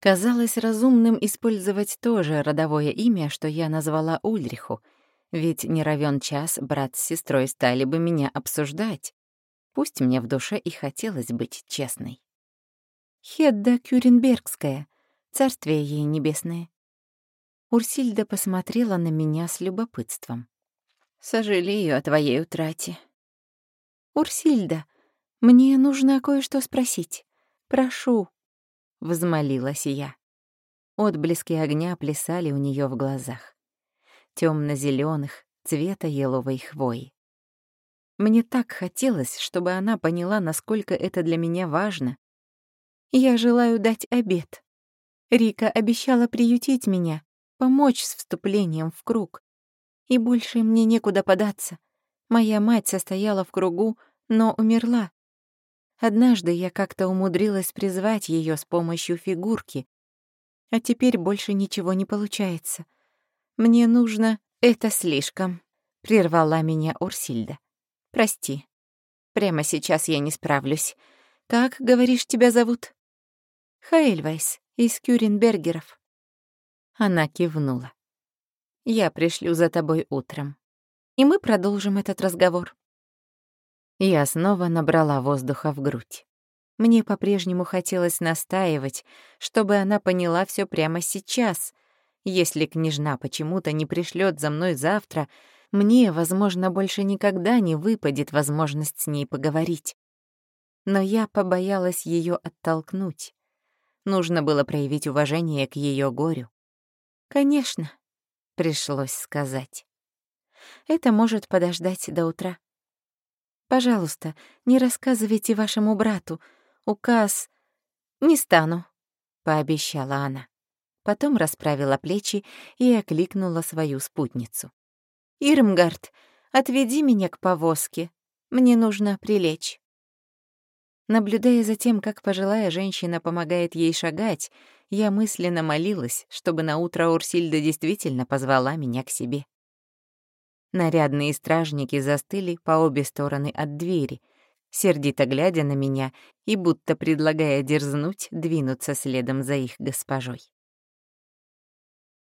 Казалось разумным использовать то же родовое имя, что я назвала Ульриху — ведь не равен час брат с сестрой стали бы меня обсуждать. Пусть мне в душе и хотелось быть честной. Хедда Кюренбергская, царствие ей небесное. Урсильда посмотрела на меня с любопытством. «Сожалею о твоей утрате». «Урсильда, мне нужно кое-что спросить. Прошу», — взмолилась я. Отблески огня плясали у нее в глазах темно-зеленых, цвета еловой хвои. Мне так хотелось, чтобы она поняла, насколько это для меня важно. Я желаю дать обед. Рика обещала приютить меня, помочь с вступлением в круг. И больше мне некуда податься. Моя мать состояла в кругу, но умерла. Однажды я как-то умудрилась призвать ее с помощью фигурки, а теперь больше ничего не получается. Мне нужно... Это слишком. Прервала меня Урсильда. Прости. Прямо сейчас я не справлюсь. Как, говоришь, тебя зовут? Хайльвайс из Кюренбергеров. Она кивнула. Я пришлю за тобой утром. И мы продолжим этот разговор. Я снова набрала воздуха в грудь. Мне по-прежнему хотелось настаивать, чтобы она поняла все прямо сейчас — если княжна почему-то не пришлет за мной завтра, мне, возможно, больше никогда не выпадет возможность с ней поговорить. Но я побоялась ее оттолкнуть. Нужно было проявить уважение к ее горю. «Конечно», — пришлось сказать. «Это может подождать до утра. Пожалуйста, не рассказывайте вашему брату. Указ... Не стану», — пообещала она. Потом расправила плечи и окликнула свою спутницу. «Ирмгард, отведи меня к повозке. Мне нужно прилечь». Наблюдая за тем, как пожилая женщина помогает ей шагать, я мысленно молилась, чтобы на утро Урсильда действительно позвала меня к себе. Нарядные стражники застыли по обе стороны от двери, сердито глядя на меня и будто предлагая дерзнуть двинуться следом за их госпожой.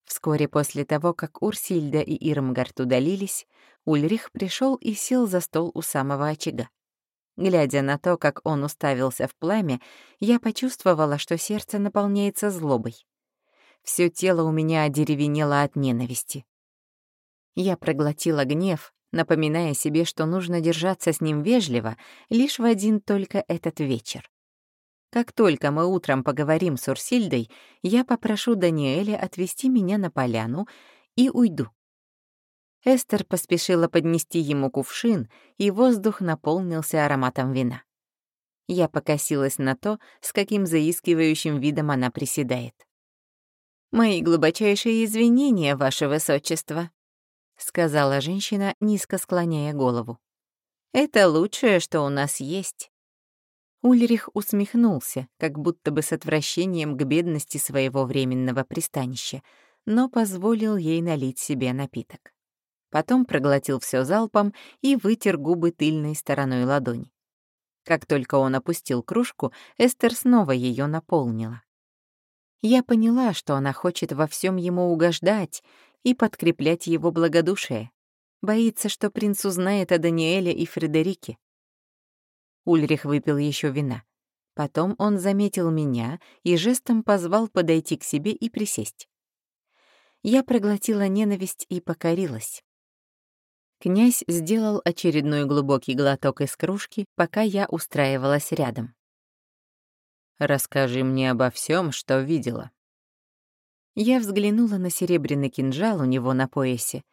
Вскоре после того, как Урсильда и Ирмгард удалились, Ульрих пришел и сел за стол у самого очага. Глядя на то, как он уставился в пламя, я почувствовала, что сердце наполняется злобой. Всё тело у меня одеревенело от ненависти. Я проглотила гнев, напоминая себе, что нужно держаться с ним вежливо лишь в один только этот вечер. Как только мы утром поговорим с Урсильдой, я попрошу Даниэля отвезти меня на поляну и уйду. Эстер поспешила поднести ему кувшин, и воздух наполнился ароматом вина. Я покосилась на то, с каким заискивающим видом она приседает. «Мои глубочайшие извинения, Ваше Высочество», — сказала женщина, низко склоняя голову. «Это лучшее, что у нас есть». Ульрих усмехнулся, как будто бы с отвращением к бедности своего временного пристанища, но позволил ей налить себе напиток. Потом проглотил все залпом и вытер губы тыльной стороной ладони. Как только он опустил кружку, Эстер снова ее наполнила. Я поняла, что она хочет во всем ему угождать и подкреплять его благодушие. Боится, что принц узнает о Даниэле и Фредерике. Ульрих выпил еще вина. Потом он заметил меня и жестом позвал подойти к себе и присесть. Я проглотила ненависть и покорилась. Князь сделал очередной глубокий глоток из кружки, пока я устраивалась рядом. «Расскажи мне обо всем, что видела». Я взглянула на серебряный кинжал у него на поясе.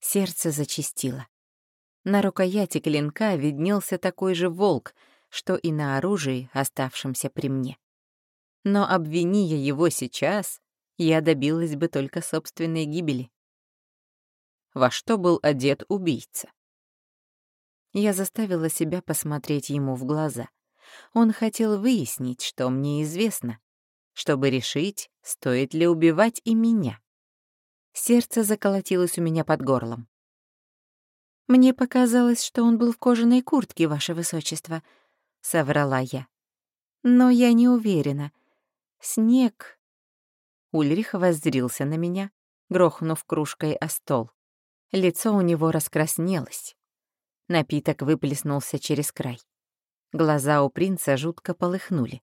Сердце зачистило. На рукояти клинка виднелся такой же волк, что и на оружии, оставшемся при мне. Но обвини я его сейчас, я добилась бы только собственной гибели. Во что был одет убийца? Я заставила себя посмотреть ему в глаза. Он хотел выяснить, что мне известно, чтобы решить, стоит ли убивать и меня. Сердце заколотилось у меня под горлом. «Мне показалось, что он был в кожаной куртке, ваше высочество», — соврала я. «Но я не уверена. Снег...» Ульрих воззрился на меня, грохнув кружкой о стол. Лицо у него раскраснелось. Напиток выплеснулся через край. Глаза у принца жутко полыхнули.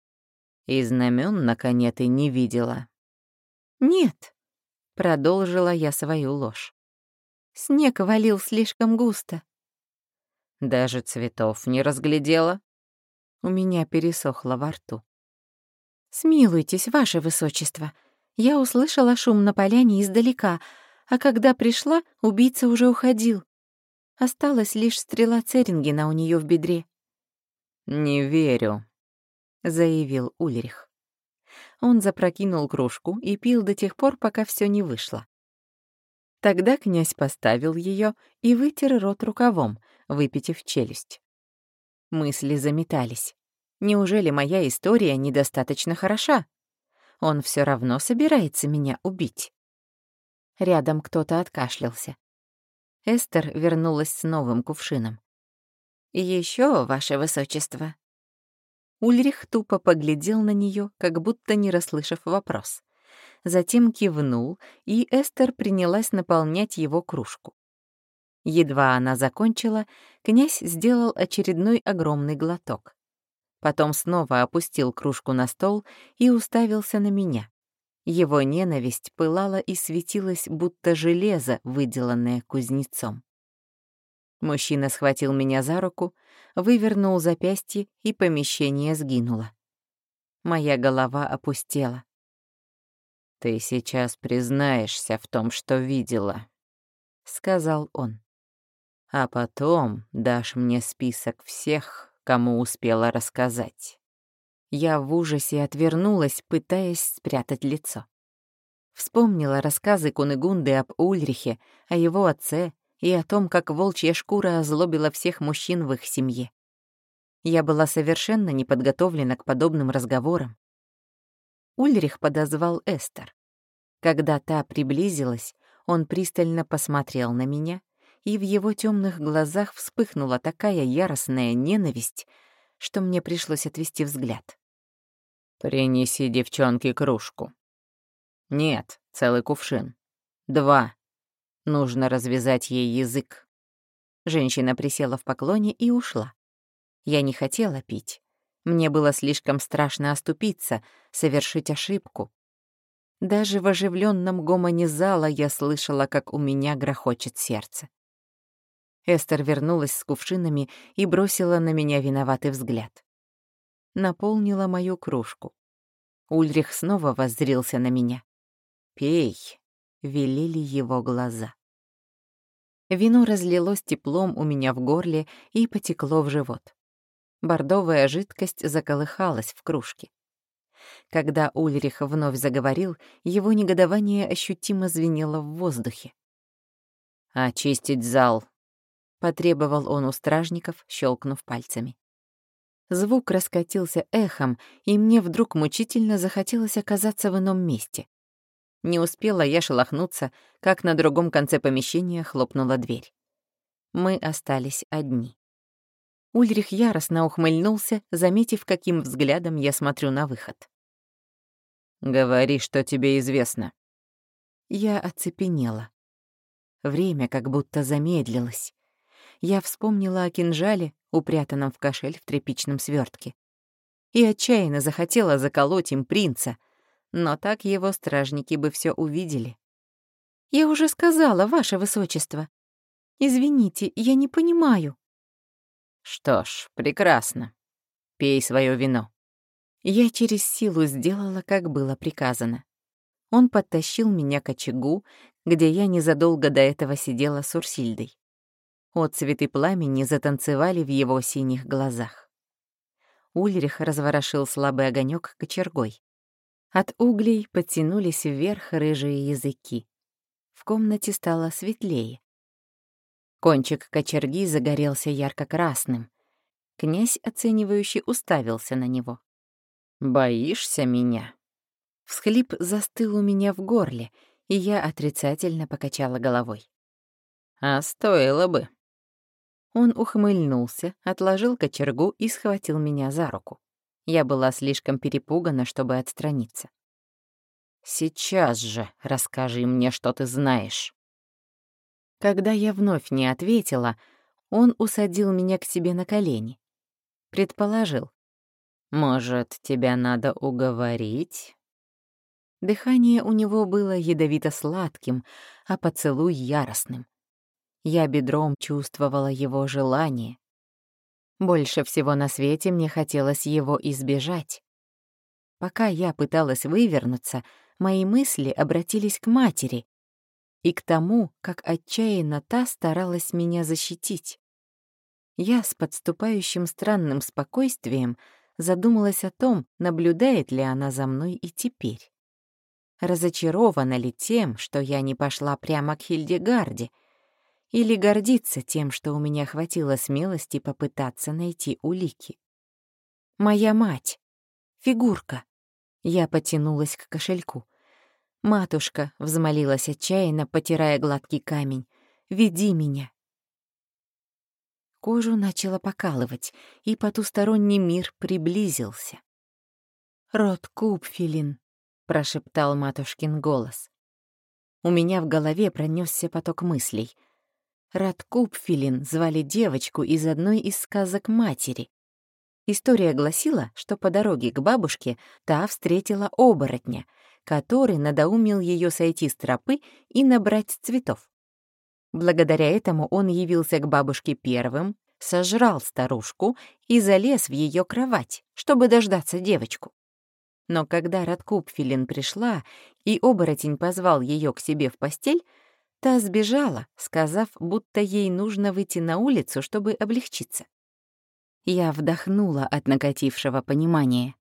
«И знамен на коне не видела?» «Нет», — продолжила я свою ложь. Снег валил слишком густо. Даже цветов не разглядела. У меня пересохло во рту. «Смилуйтесь, ваше высочество. Я услышала шум на поляне издалека, а когда пришла, убийца уже уходил. Осталась лишь стрела Церингена у нее в бедре». «Не верю», — заявил Ульрих. Он запрокинул кружку и пил до тех пор, пока все не вышло. Тогда князь поставил ее и вытер рот рукавом, выпитив челюсть. Мысли заметались. Неужели моя история недостаточно хороша? Он все равно собирается меня убить. Рядом кто-то откашлялся. Эстер вернулась с новым кувшином. Еще, ваше высочество. Ульрих тупо поглядел на нее, как будто не расслышав вопрос затем кивнул, и Эстер принялась наполнять его кружку. Едва она закончила, князь сделал очередной огромный глоток. Потом снова опустил кружку на стол и уставился на меня. Его ненависть пылала и светилась, будто железо, выделанное кузнецом. Мужчина схватил меня за руку, вывернул запястье, и помещение сгинуло. Моя голова опустела. «Ты сейчас признаешься в том, что видела», — сказал он. «А потом дашь мне список всех, кому успела рассказать». Я в ужасе отвернулась, пытаясь спрятать лицо. Вспомнила рассказы Кунегунды об Ульрихе, о его отце и о том, как волчья шкура озлобила всех мужчин в их семье. Я была совершенно не подготовлена к подобным разговорам. Ульрих подозвал Эстер. Когда та приблизилась, он пристально посмотрел на меня, и в его темных глазах вспыхнула такая яростная ненависть, что мне пришлось отвести взгляд. «Принеси девчонке кружку». «Нет, целый кувшин. Два. Нужно развязать ей язык». Женщина присела в поклоне и ушла. Я не хотела пить. Мне было слишком страшно оступиться, совершить ошибку. Даже в оживленном гомоне зала я слышала, как у меня грохочет сердце. Эстер вернулась с кувшинами и бросила на меня виноватый взгляд. Наполнила мою кружку. Ульрих снова воззрился на меня. «Пей», — велели его глаза. Вино разлилось теплом у меня в горле и потекло в живот. Бордовая жидкость заколыхалась в кружке. Когда Ульрих вновь заговорил, его негодование ощутимо звенело в воздухе. «Очистить зал», — потребовал он у стражников, щелкнув пальцами. Звук раскатился эхом, и мне вдруг мучительно захотелось оказаться в ином месте. Не успела я шелохнуться, как на другом конце помещения хлопнула дверь. Мы остались одни. Ульрих яростно ухмыльнулся, заметив, каким взглядом я смотрю на выход. «Говори, что тебе известно». Я оцепенела. Время как будто замедлилось. Я вспомнила о кинжале, упрятанном в кошель в тряпичном свертке, и отчаянно захотела заколоть им принца, но так его стражники бы все увидели. «Я уже сказала, ваше высочество. Извините, я не понимаю». «Что ж, прекрасно. Пей свое вино». Я через силу сделала, как было приказано. Он подтащил меня к очагу, где я незадолго до этого сидела с Урсильдой. Отцветы пламени затанцевали в его синих глазах. Ульрих разворошил слабый огонек кочергой. От углей подтянулись вверх рыжие языки. В комнате стало светлее. Кончик кочерги загорелся ярко-красным. Князь, оценивающий, уставился на него. «Боишься меня?» Всхлип застыл у меня в горле, и я отрицательно покачала головой. «А стоило бы». Он ухмыльнулся, отложил кочергу и схватил меня за руку. Я была слишком перепугана, чтобы отстраниться. «Сейчас же расскажи мне, что ты знаешь». Когда я вновь не ответила, он усадил меня к себе на колени. Предположил, может, тебя надо уговорить? Дыхание у него было ядовито-сладким, а поцелуй яростным. Я бедром чувствовала его желание. Больше всего на свете мне хотелось его избежать. Пока я пыталась вывернуться, мои мысли обратились к матери и к тому, как отчаянно та старалась меня защитить. Я с подступающим странным спокойствием задумалась о том, наблюдает ли она за мной и теперь. Разочарована ли тем, что я не пошла прямо к Хильдегарде, или гордится тем, что у меня хватило смелости попытаться найти улики. Моя мать. Фигурка. Я потянулась к кошельку. «Матушка», — взмолилась отчаянно, потирая гладкий камень, — «веди меня, Кожу начало покалывать, и потусторонний мир приблизился. «Рот Купфилин», — прошептал матушкин голос. У меня в голове пронесся поток мыслей. Рад звали девочку из одной из сказок матери. История гласила, что по дороге к бабушке та встретила оборотня, который надоумил ее сойти с тропы и набрать цветов. Благодаря этому он явился к бабушке первым, сожрал старушку и залез в ее кровать, чтобы дождаться девочку. Но когда Радкупфилин пришла, и оборотень позвал ее к себе в постель, та сбежала, сказав, будто ей нужно выйти на улицу, чтобы облегчиться. Я вдохнула от накатившего понимания.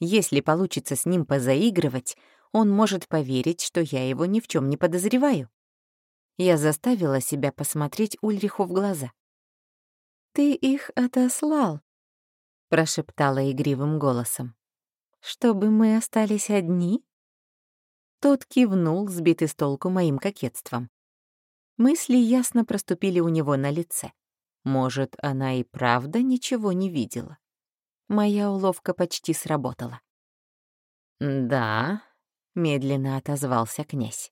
Если получится с ним позаигрывать, он может поверить, что я его ни в чем не подозреваю. Я заставила себя посмотреть Ульриху в глаза. «Ты их отослал», — прошептала игривым голосом. «Чтобы мы остались одни?» Тот кивнул, сбитый с толку моим кокетством. Мысли ясно проступили у него на лице. Может, она и правда ничего не видела. Моя уловка почти сработала. «Да», — медленно отозвался князь.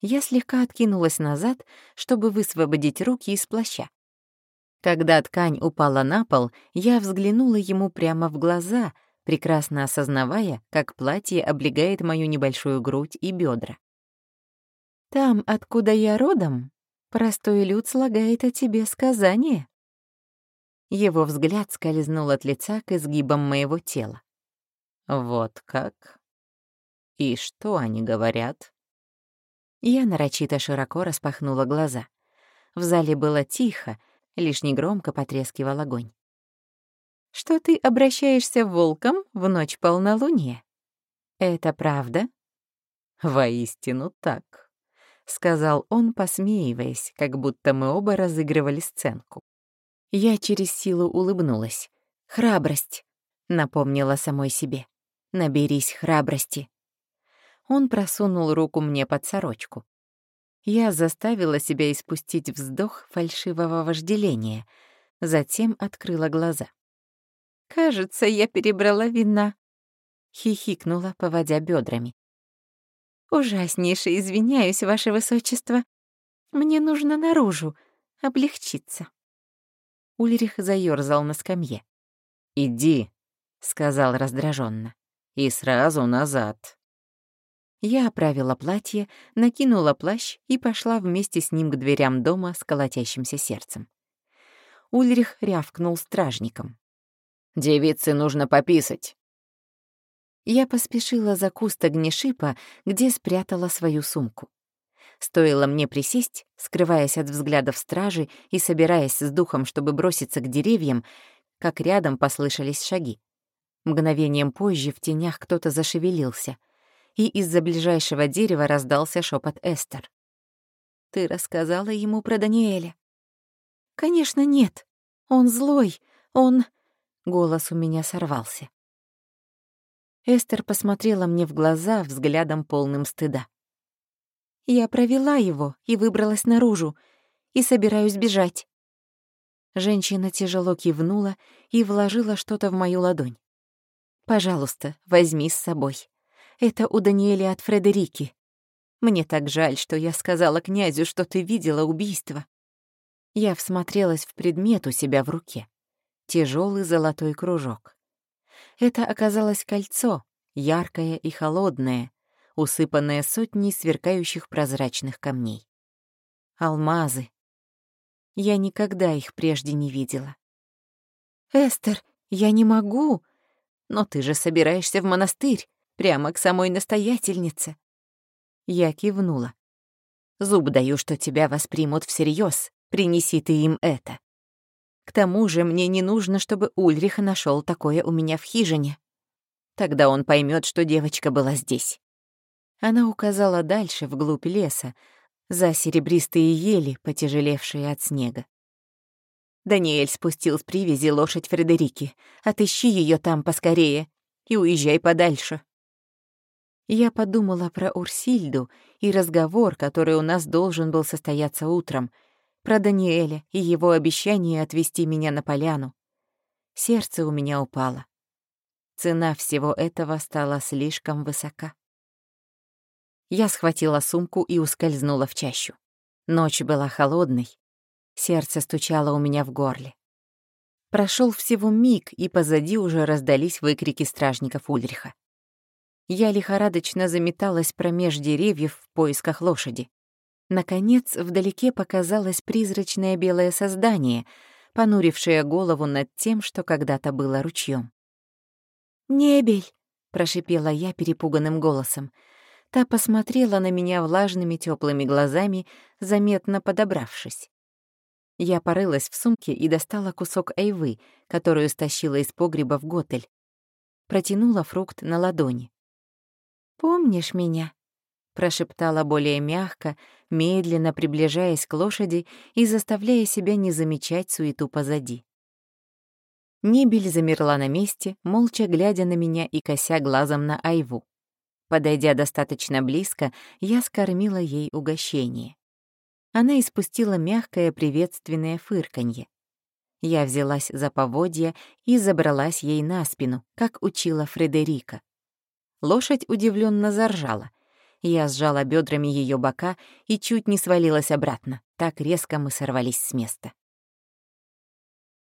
Я слегка откинулась назад, чтобы высвободить руки из плаща. Когда ткань упала на пол, я взглянула ему прямо в глаза, прекрасно осознавая, как платье облегает мою небольшую грудь и бедра. «Там, откуда я родом, простой люд слагает о тебе сказание». Его взгляд скользнул от лица к изгибам моего тела. «Вот как? И что они говорят?» Я нарочито широко распахнула глаза. В зале было тихо, лишь негромко потрескивал огонь. «Что ты обращаешься волком в ночь полнолуния? Это правда?» «Воистину так», — сказал он, посмеиваясь, как будто мы оба разыгрывали сценку. Я через силу улыбнулась. «Храбрость», — напомнила самой себе. «Наберись храбрости». Он просунул руку мне под сорочку. Я заставила себя испустить вздох фальшивого вожделения, затем открыла глаза. «Кажется, я перебрала вина», — хихикнула, поводя бедрами. «Ужаснейше извиняюсь, Ваше Высочество. Мне нужно наружу облегчиться». Ульрих заёрзал на скамье. «Иди», — сказал раздраженно, — «и сразу назад». Я оправила платье, накинула плащ и пошла вместе с ним к дверям дома с колотящимся сердцем. Ульрих рявкнул стражником. «Девице нужно пописать». Я поспешила за куст огнешипа, где спрятала свою сумку. Стоило мне присесть, скрываясь от взглядов стражи и собираясь с духом, чтобы броситься к деревьям, как рядом послышались шаги. Мгновением позже в тенях кто-то зашевелился, и из-за ближайшего дерева раздался шепот Эстер. «Ты рассказала ему про Даниэля?» «Конечно, нет. Он злой. Он...» Голос у меня сорвался. Эстер посмотрела мне в глаза взглядом полным стыда. Я провела его и выбралась наружу, и собираюсь бежать. Женщина тяжело кивнула и вложила что-то в мою ладонь. «Пожалуйста, возьми с собой. Это у Даниэля от Фредерики. Мне так жаль, что я сказала князю, что ты видела убийство». Я всмотрелась в предмет у себя в руке. Тяжелый золотой кружок. Это оказалось кольцо, яркое и холодное, усыпанная сотней сверкающих прозрачных камней. Алмазы. Я никогда их прежде не видела. «Эстер, я не могу!» «Но ты же собираешься в монастырь, прямо к самой настоятельнице!» Я кивнула. «Зуб даю, что тебя воспримут всерьез. принеси ты им это. К тому же мне не нужно, чтобы Ульриха нашел такое у меня в хижине. Тогда он поймет, что девочка была здесь. Она указала дальше, вглубь леса, за серебристые ели, потяжелевшие от снега. Даниэль спустил с привязи лошадь Фредерики. Отыщи ее там поскорее и уезжай подальше. Я подумала про Урсильду и разговор, который у нас должен был состояться утром, про Даниэля и его обещание отвезти меня на поляну. Сердце у меня упало. Цена всего этого стала слишком высока. Я схватила сумку и ускользнула в чащу. Ночь была холодной. Сердце стучало у меня в горле. Прошел всего миг, и позади уже раздались выкрики стражников Ульриха. Я лихорадочно заметалась промеж деревьев в поисках лошади. Наконец, вдалеке показалось призрачное белое создание, понурившее голову над тем, что когда-то было ручьем. «Небель!» — прошипела я перепуганным голосом. Та посмотрела на меня влажными теплыми глазами, заметно подобравшись. Я порылась в сумке и достала кусок айвы, которую стащила из погреба в готель. Протянула фрукт на ладони. «Помнишь меня?» — прошептала более мягко, медленно приближаясь к лошади и заставляя себя не замечать суету позади. Нибель замерла на месте, молча глядя на меня и кося глазом на айву. Подойдя достаточно близко, я скормила ей угощение. Она испустила мягкое приветственное фырканье. Я взялась за поводья и забралась ей на спину, как учила Фредерика. Лошадь удивленно заржала. Я сжала бедрами ее бока и чуть не свалилась обратно. Так резко мы сорвались с места.